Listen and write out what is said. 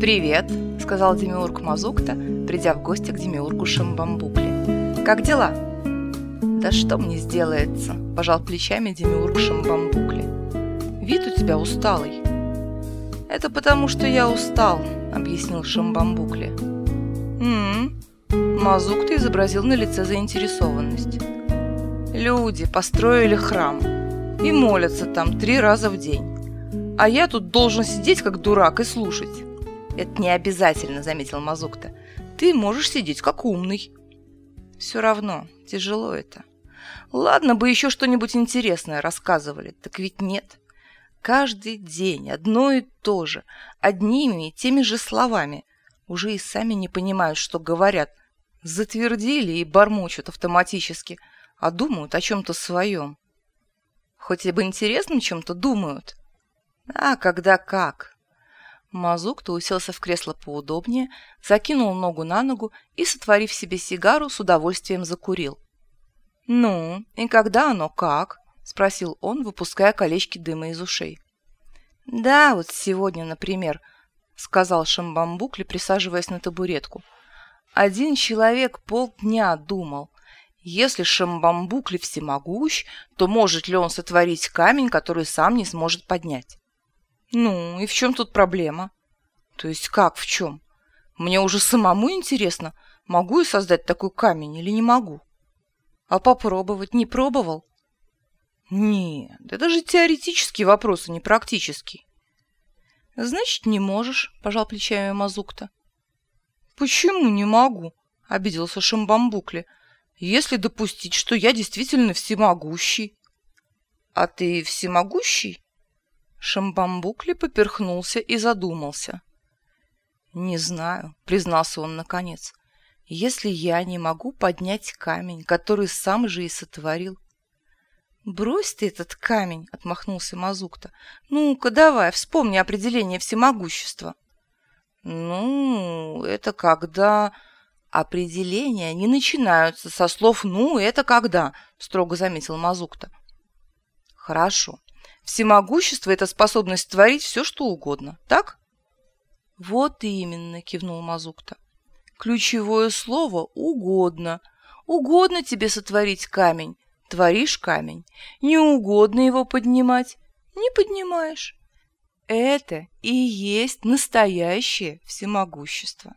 «Привет», — сказал Демиург Мазукта, придя в гости к Демиургу Шамбамбукли. «Как дела?» «Да что мне сделается?» – пожал плечами Демиург Шамбамбукли. «Вид у тебя усталый». «Это потому, что я устал», – объяснил Шамбамбукли. «М-м-м». Мазукта изобразил на лице заинтересованность. «Люди построили храм и молятся там три раза в день. А я тут должен сидеть как дурак и слушать. «Это не обязательно», — заметил Мазукта. «Ты можешь сидеть как умный». «Все равно, тяжело это». «Ладно бы еще что-нибудь интересное рассказывали, так ведь нет». Каждый день одно и то же, одними и теми же словами. Уже и сами не понимают, что говорят. Затвердили и бормочут автоматически, а думают о чем-то своем. Хоть и об интересном чем-то думают. А когда как, Мазук туусился в кресло поудобнее, закинул ногу на ногу и, сотворив себе сигару, с удовольствием закурил. «Ну, и когда оно как?» – спросил он, выпуская колечки дыма из ушей. «Да, вот сегодня, например», – сказал Шамбамбукли, присаживаясь на табуретку. «Один человек полдня думал. Если Шамбамбукли всемогущ, то может ли он сотворить камень, который сам не сможет поднять?» Ну, и в чем тут проблема? То есть как в чем? Мне уже самому интересно, могу я создать такой камень или не могу? А попробовать не пробовал? Нет, это же теоретический вопрос, а не практический. Значит, не можешь, пожал плечами Мазукта. Почему не могу? Обиделся Шамбамбукли. Если допустить, что я действительно всемогущий. А ты всемогущий? Шамбамбукли поперхнулся и задумался. «Не знаю», — признался он наконец, — «если я не могу поднять камень, который сам же и сотворил». «Брось ты этот камень», — отмахнулся Мазукта. «Ну-ка, давай, вспомни определение всемогущества». «Ну, это когда...» «Определения не начинаются со слов «ну, это когда», — строго заметил Мазукта. Хорошо. Всемогущество – это способность творить все, что угодно, так? Вот именно, кивнул Мазукта. Ключевое слово – угодно. Угодно тебе сотворить камень – творишь камень. Не угодно его поднимать – не поднимаешь. Это и есть настоящее всемогущество.